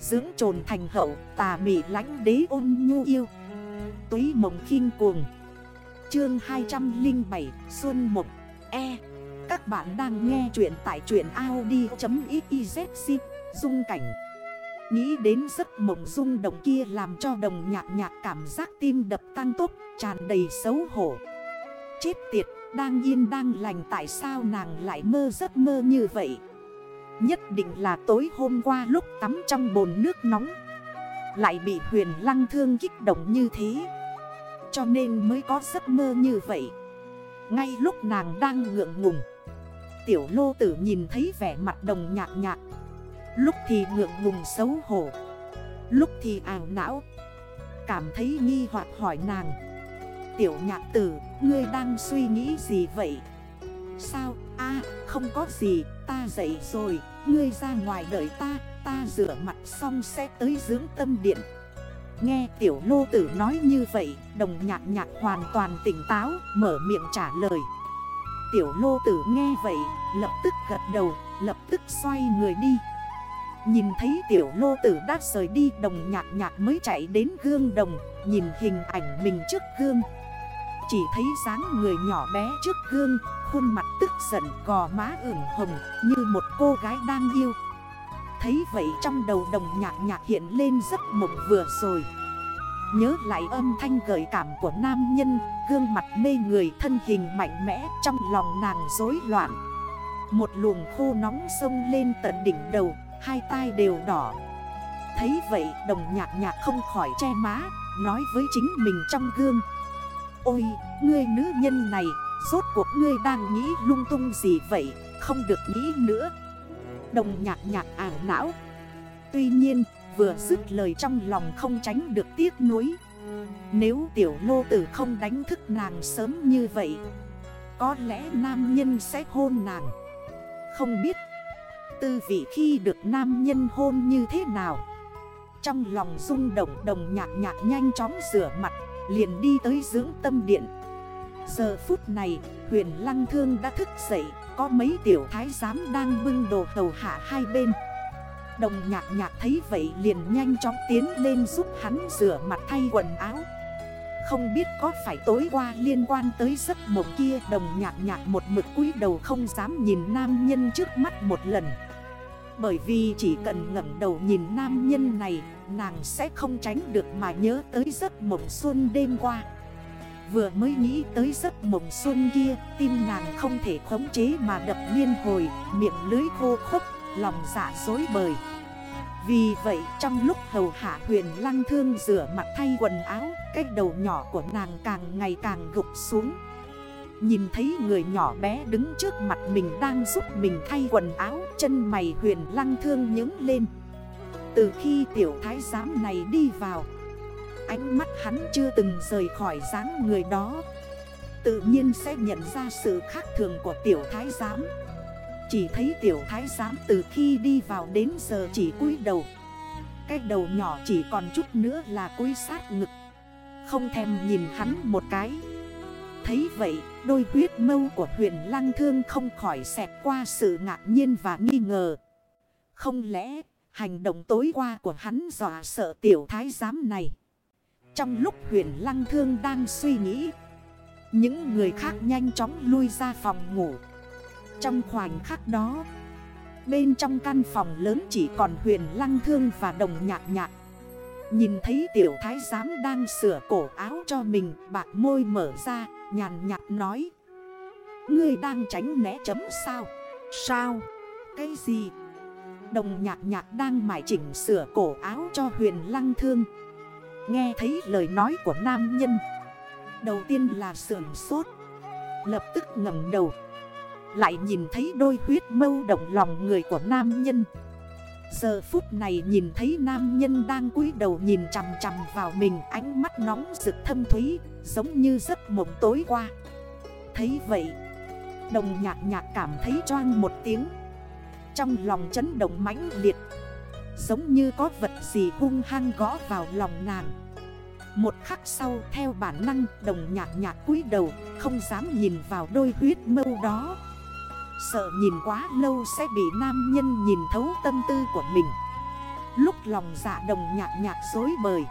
Dưỡng trồn thành hậu, tà mị lánh đế ôn nhu yêu. Túy mộng khinh cuồng. Chương 207 Xuân Mộc E. Các bạn đang nghe chuyện tại truyện Audi.xyz Dung cảnh. Nghĩ đến giấc mộng rung động kia làm cho đồng nhạc nhạc cảm giác tim đập tăng tốc, tràn đầy xấu hổ. Chết tiệt, đang yên đang lành, tại sao nàng lại mơ giấc mơ như vậy? Nhất định là tối hôm qua lúc tắm trong bồn nước nóng. Lại bị huyền lăng thương kích động như thế. Cho nên mới có giấc mơ như vậy. Ngay lúc nàng đang ngượng ngùng Tiểu lô tử nhìn thấy vẻ mặt đồng nhạc nhạc. Lúc thì ngượng ngùng xấu hổ. Lúc thì ảo não. Cảm thấy nghi hoặc hỏi nàng Tiểu nhạc tử, ngươi đang suy nghĩ gì vậy? Sao? a không có gì, ta dậy rồi, ngươi ra ngoài đợi ta, ta rửa mặt xong sẽ tới dưỡng tâm điện. Nghe tiểu lô tử nói như vậy, đồng nhạc nhạc hoàn toàn tỉnh táo, mở miệng trả lời. Tiểu lô tử nghe vậy, lập tức gật đầu, lập tức xoay người đi. Nhìn thấy tiểu lô tử đã rời đi đồng nhạc nhạc mới chạy đến gương đồng Nhìn hình ảnh mình trước gương chỉ thấy dáng người nhỏ bé trước gương, Khuôn mặt tức giận, gò má ửng hồng, Như một cô gái đang yêu. Thấy vậy trong đầu đồng nhạc nhạc hiện lên giấc mộng vừa rồi. Nhớ lại âm thanh gợi cảm của nam nhân, Gương mặt mê người, thân hình mạnh mẽ, Trong lòng nàng rối loạn. Một luồng khô nóng sông lên tận đỉnh đầu, Hai tai đều đỏ. Thấy vậy, đồng nhạc nhạc không khỏi che má, Nói với chính mình trong gương. Ôi, ngươi nữ nhân này, Rốt cuộc ngươi đang nghĩ lung tung gì vậy? Không được nghĩ nữa. Đồng nhạc nhạc ảo não. Tuy nhiên, vừa dứt lời trong lòng không tránh được tiếc nuối. Nếu tiểu lô tử không đánh thức nàng sớm như vậy, Có lẽ nam nhân sẽ hôn nàng. Không biết, tư vị khi được nam nhân hôn như thế nào? Trong lòng rung động, đồng nhạc nhạc nhanh chóng rửa mặt. Liền đi tới dưỡng tâm điện. Giờ phút này, huyền lăng thương đã thức dậy, Có mấy tiểu thái giám đang bưng đồ tàu hạ hai bên. Đồng nhạc nhạc thấy vậy liền nhanh chóng tiến lên giúp hắn rửa mặt thay quần áo. Không biết có phải tối qua liên quan tới giấc mộng kia, Đồng nhạc nhạc một mực cúi đầu không dám nhìn nam nhân trước mắt một lần bởi vì chỉ cần ngẩn đầu nhìn nam nhân này Nàng sẽ không tránh được mà nhớ tới giấc mộng xuân đêm qua. Vừa mới nghĩ tới giấc mộng xuân kia Tim nàng không thể khống chế mà đập liên hồi Miệng lưới khô khốc, lòng dạ dối bời. Vì vậy trong lúc hầu hạ huyền lăng thương rửa mặt thay quần áo Cái đầu nhỏ của nàng càng ngày càng gục xuống. Nhìn thấy người nhỏ bé đứng trước mặt mình đang giúp mình thay quần áo, Chân mày huyền lăng thương nhứng lên. Từ khi tiểu thái giám này đi vào, Ánh mắt hắn chưa từng rời khỏi dáng người đó. Tự nhiên sẽ nhận ra sự khác thường của tiểu thái giám. Chỉ thấy tiểu thái giám từ khi đi vào đến giờ chỉ cúi đầu. Cái đầu nhỏ chỉ còn chút nữa là cúi sát ngực. Không thèm nhìn hắn một cái. Thấy vậy, đôi huyết mâu của huyền lăng thương không khỏi xẹt qua sự ngạc nhiên và nghi ngờ. Không lẽ, hành động tối qua của hắn dọa sợ tiểu thái giám này. Trong lúc huyền lăng thương đang suy nghĩ, những người khác nhanh chóng lui ra phòng ngủ. Trong khoảnh khắc đó, bên trong căn phòng lớn chỉ còn huyền lăng thương và đồng nhạc nhạc. Nhìn thấy tiểu thái giám đang sửa cổ áo cho mình Bạc môi mở ra Nhàn nhạt nói. Ngươi đang tránh né chấm sao? Sao? Cái gì? Đồng nhạc nhạc đang mải chỉnh sửa cổ áo cho huyền lăng thương. Nghe thấy lời nói của nam nhân. Đầu tiên là sườn sốt. Lập tức ngầm đầu. Lại nhìn thấy đôi huyết mâu động lòng người của nam nhân. Giờ phút này nhìn thấy nam nhân đang cúi đầu nhìn chằm chằm vào mình, Ánh mắt nóng rực thâm thúy, Giống như giấc mộng tối qua. Thấy vậy, Đồng nhạc nhạc cảm thấy choang một tiếng. Trong lòng chấn động mãnh liệt, Giống như có vật gì hung hăng gõ vào lòng nàng. Một khắc sau, theo bản năng, đồng nhạc nhạc cúi đầu, Không dám nhìn vào đôi huyết mâu đó. Sợ nhìn quá lâu sẽ bị nam nhân nhìn thấu tâm tư của mình. Lúc lòng dạ đồng nhạc nhạc dối bời.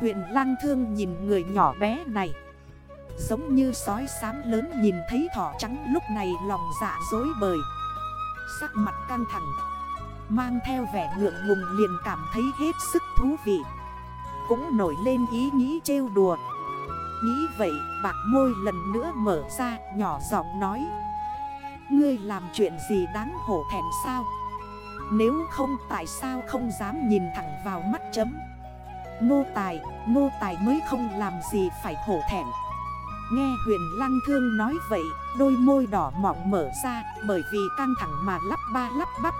Huyền lang thương nhìn người nhỏ bé này. Giống như sói xám lớn nhìn thấy thỏ trắng lúc này lòng dạ dối bời. Sắc mặt căng thẳng. Mang theo vẻ ngượng ngùng liền cảm thấy hết sức thú vị. Cũng nổi lên ý nghĩ trêu đùa. Nghĩ vậy, bạc môi lần nữa mở ra, nhỏ giọng nói. Ngươi làm chuyện gì đáng hổ thẹn sao? Nếu không tại sao không dám nhìn thẳng vào mắt chấm? Nô tài, nô tài mới không làm gì phải hổ thẹn. Nghe huyền lăng thương nói vậy Đôi môi đỏ mọng mở ra Bởi vì căng thẳng mà lắp ba lắp bắp.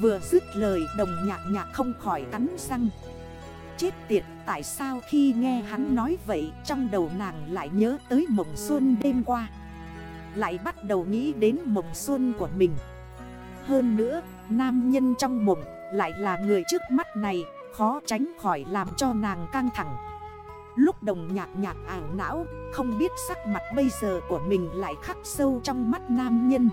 Vừa dứt lời đồng nhạc nhạc không khỏi cắn răng. Chết tiệt tại sao khi nghe hắn nói vậy Trong đầu nàng lại nhớ tới mộng xuân đêm qua? Lại bắt đầu nghĩ đến mộng xuân của mình. Hơn nữa, nam nhân trong mộng lại là người trước mắt này, Khó tránh khỏi làm cho nàng căng thẳng. Lúc đồng nhạc nhạc ảo não, Không biết sắc mặt bây giờ của mình lại khắc sâu trong mắt nam nhân.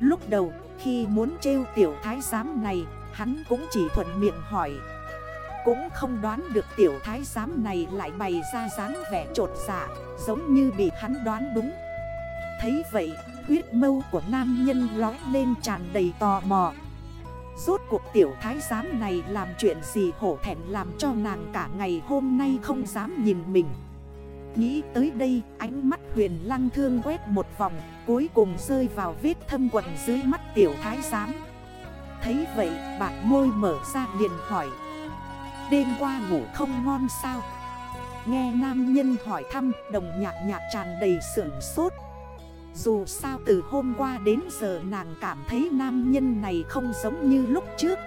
Lúc đầu, khi muốn trêu tiểu thái giám này, Hắn cũng chỉ thuận miệng hỏi. Cũng không đoán được tiểu thái giám này lại bày ra dáng vẻ trột dạ Giống như bị hắn đoán đúng. Thấy vậy huyết mâu của nam nhân lói lên tràn đầy tò mò. Rốt cuộc tiểu thái giám này làm chuyện gì hổ thẹn làm cho nàng cả ngày hôm nay không dám nhìn mình. Nghĩ tới đây, ánh mắt huyền lăng thương quét một vòng, Cuối cùng rơi vào vết thâm quần dưới mắt tiểu thái giám. Thấy vậy bạc môi mở ra liền hỏi, Đêm qua ngủ không ngon sao? Nghe nam nhân hỏi thăm, đồng nhạc nhạc tràn đầy sưởng sốt. Dù sao từ hôm qua đến giờ nàng cảm thấy nam nhân này không giống như lúc trước.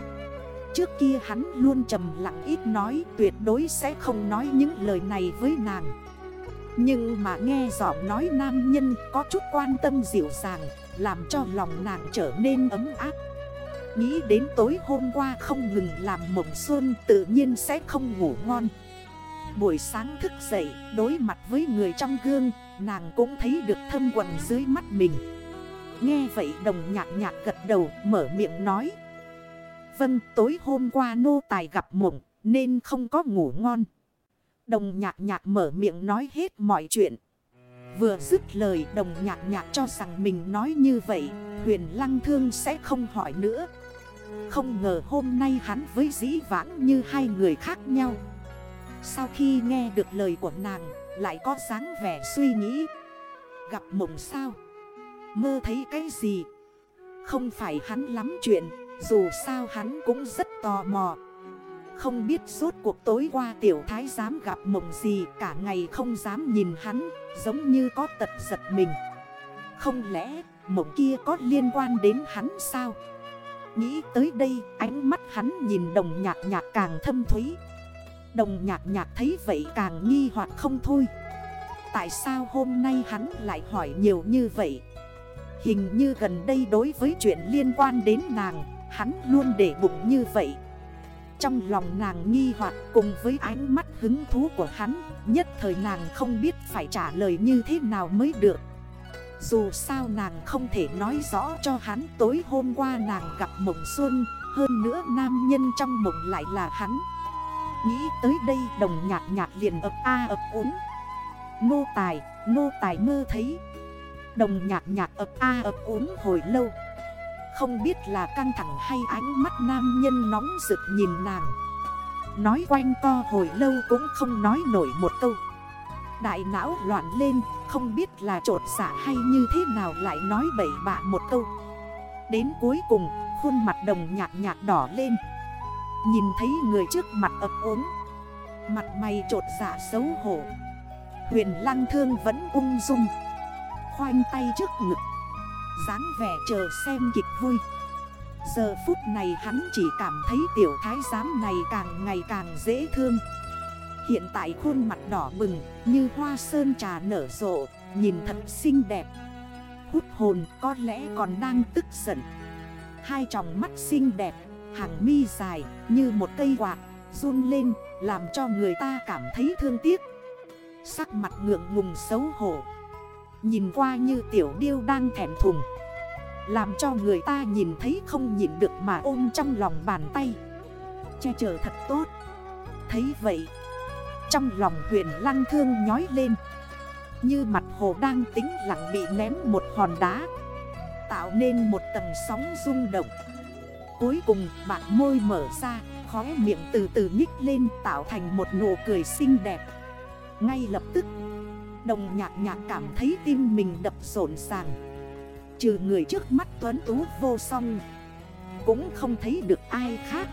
Trước kia hắn luôn trầm lặng ít nói, Tuyệt đối sẽ không nói những lời này với nàng. Nhưng mà nghe giọng nói nam nhân có chút quan tâm dịu dàng, Làm cho lòng nàng trở nên ấm áp. Nghĩ đến tối hôm qua không ngừng làm mộng xuân tự nhiên sẽ không ngủ ngon. Buổi sáng thức dậy, đối mặt với người trong gương Nàng cũng thấy được thâm quần dưới mắt mình. Nghe vậy đồng nhạc nhạc gật đầu, mở miệng nói. Vâng tối hôm qua nô tài gặp mộng, nên không có ngủ ngon. Đồng nhạc nhạc mở miệng nói hết mọi chuyện. Vừa dứt lời, đồng nhạc nhạc cho rằng mình nói như vậy, Huyền lăng thương sẽ không hỏi nữa. Không ngờ hôm nay hắn với dĩ vãng như hai người khác nhau. Sau khi nghe được lời của nàng lại có dáng vẻ suy nghĩ. Gặp mộng sao? Mơ thấy cái gì? Không phải hắn lắm chuyện, Dù sao hắn cũng rất tò mò. Không biết suốt cuộc tối qua tiểu thái dám gặp mộng gì, Cả ngày không dám nhìn hắn, Giống như có tật giật mình. Không lẽ mộng kia có liên quan đến hắn sao? Nghĩ tới đây, ánh mắt hắn nhìn đồng nhạc nhạc càng thâm thúy. Đồng nhạc nhạc thấy vậy càng nghi hoặc không thôi. Tại sao hôm nay hắn lại hỏi nhiều như vậy? Hình như gần đây đối với chuyện liên quan đến nàng, Hắn luôn để bụng như vậy. Trong lòng nàng nghi hoặc cùng với ánh mắt hứng thú của hắn, Nhất thời nàng không biết phải trả lời như thế nào mới được. Dù sao nàng không thể nói rõ cho hắn tối hôm qua nàng gặp mộng xuân, Hơn nữa nam nhân trong mộng lại là hắn. Nghĩ tới đây đồng nhạc nhạc liền ập a ập uống Nô tài, nô tài mơ thấy. Đồng nhạc nhạc ập a ập uống hồi lâu. Không biết là căng thẳng hay ánh mắt nam nhân nóng rực nhìn nàng. Nói quanh co hồi lâu cũng không nói nổi một câu. Đại não loạn lên Không biết là trột xạ dạ hay như thế nào lại nói bậy bạ một câu. Đến cuối cùng khuôn mặt đồng nhạc nhạc đỏ lên. Nhìn thấy người trước mặt ập ốm. Mặt mày trột giả xấu hổ. Huyền lăng thương vẫn ung dung. Khoanh tay trước ngực. dáng vẻ chờ xem kịch vui. Giờ phút này hắn chỉ cảm thấy tiểu thái giám này càng ngày càng dễ thương. Hiện tại khuôn mặt đỏ bừng, như hoa sơn trà nở rộ, Nhìn thật xinh đẹp. Hút hồn có lẽ còn đang tức giận. Hai tròng mắt xinh đẹp Hàng mi dài như một cây quạt, Run lên, làm cho người ta cảm thấy thương tiếc. Sắc mặt ngượng ngùng xấu hổ. Nhìn qua như tiểu điêu đang thèm thùng. Làm cho người ta nhìn thấy không nhìn được mà ôm trong lòng bàn tay. Che chở thật tốt. Thấy vậy, Trong lòng huyền lăng thương nhói lên. Như mặt hồ đang tính lặng bị ném một hòn đá, Tạo nên một tầng sóng rung động. Cuối cùng, bạn môi mở ra, Khóe miệng từ từ nhích lên, tạo thành một nụ cười xinh đẹp. Ngay lập tức, Đồng nhạc nhạc cảm thấy tim mình đập rộn ràng. Trừ người trước mắt tuấn tú vô song, Cũng không thấy được ai khác.